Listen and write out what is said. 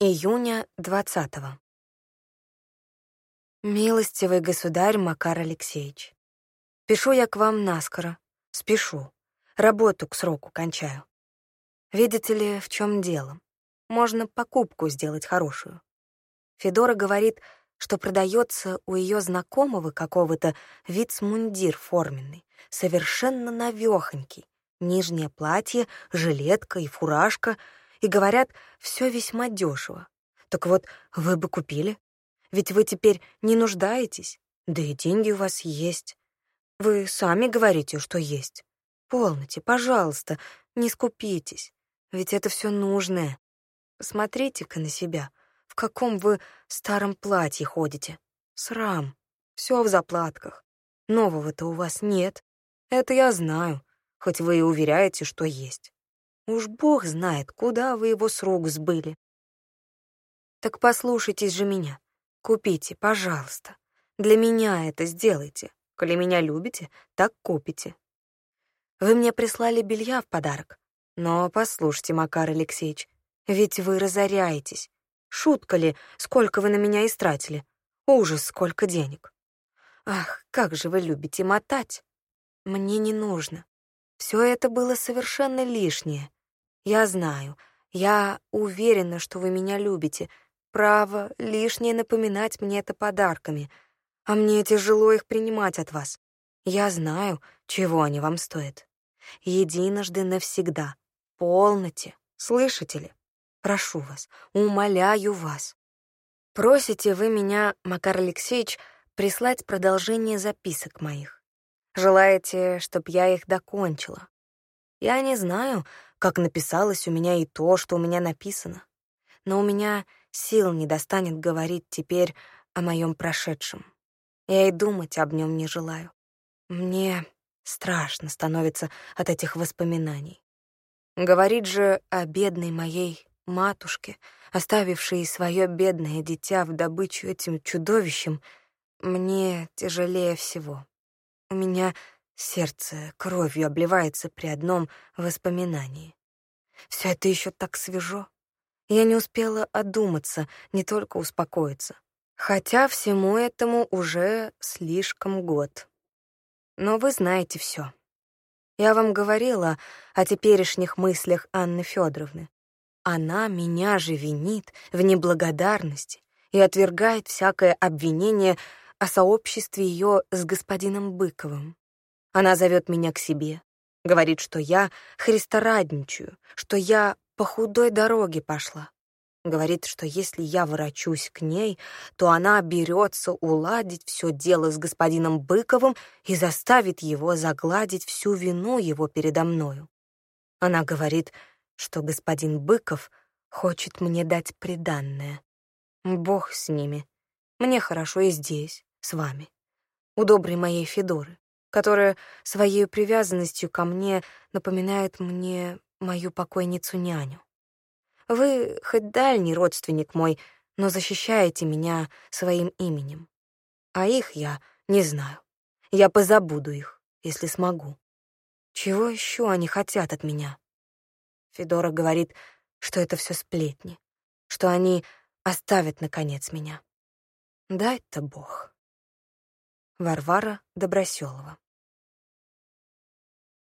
Июня 20-го. Милостивый государь Макар Алексеевич, пишу я к вам наскоро, спешу, работу к сроку кончаю. Видите ли, в чем дело? Можно покупку сделать хорошую. Федора говорит, что продается у ее знакомого какого-то вицмундир форменный, совершенно навехонький, нижнее платье, жилетка и фуражка — и говорят, все весьма дешево. Так вот, вы бы купили. Ведь вы теперь не нуждаетесь, да и деньги у вас есть. Вы сами говорите, что есть. Полноте, пожалуйста, не скупитесь, ведь это все нужное. Посмотрите-ка на себя, в каком вы старом платье ходите. Срам, все в заплатках. Нового-то у вас нет. Это я знаю, хоть вы и уверяете, что есть. Уж бог знает, куда вы его с рук сбыли. Так послушайтесь же меня. Купите, пожалуйста. Для меня это сделайте. Коли меня любите, так купите. Вы мне прислали белья в подарок. Но послушайте, Макар Алексеевич, ведь вы разоряетесь. Шутка ли, сколько вы на меня истратили? Ужас, сколько денег. Ах, как же вы любите мотать. Мне не нужно. Все это было совершенно лишнее. Я знаю, я уверена, что вы меня любите. Право, лишнее напоминать мне это подарками. А мне тяжело их принимать от вас. Я знаю, чего они вам стоят. Единожды навсегда. Полноте. Слышите ли? Прошу вас, умоляю вас. Просите вы меня, Макар Алексеевич, прислать продолжение записок моих. Желаете, чтоб я их докончила. Я не знаю, как написалось у меня и то, что у меня написано. Но у меня сил не достанет говорить теперь о моем прошедшем. Я и думать об нем не желаю. Мне страшно становится от этих воспоминаний. Говорить же о бедной моей матушке, оставившей свое бедное дитя в добычу этим чудовищем, мне тяжелее всего. У меня Сердце кровью обливается при одном воспоминании. Все это еще так свежо. Я не успела одуматься, не только успокоиться. Хотя всему этому уже слишком год. Но вы знаете все. Я вам говорила о теперешних мыслях Анны Федоровны. Она меня же винит в неблагодарности и отвергает всякое обвинение о сообществе ее с господином Быковым. Она зовет меня к себе, говорит, что я христорадничаю, что я по худой дороге пошла. Говорит, что если я ворочусь к ней, то она берется уладить все дело с господином Быковым и заставит его загладить всю вину его передо мною. Она говорит, что господин Быков хочет мне дать приданное. Бог с ними. Мне хорошо и здесь, с вами, у доброй моей Федоры которая своей привязанностью ко мне напоминает мне мою покойницу-няню. Вы хоть дальний родственник мой, но защищаете меня своим именем. А их я не знаю. Я позабуду их, если смогу. Чего еще они хотят от меня? Федора говорит, что это все сплетни, что они оставят, наконец, меня. Дай-то Бог. Варвара Доброселова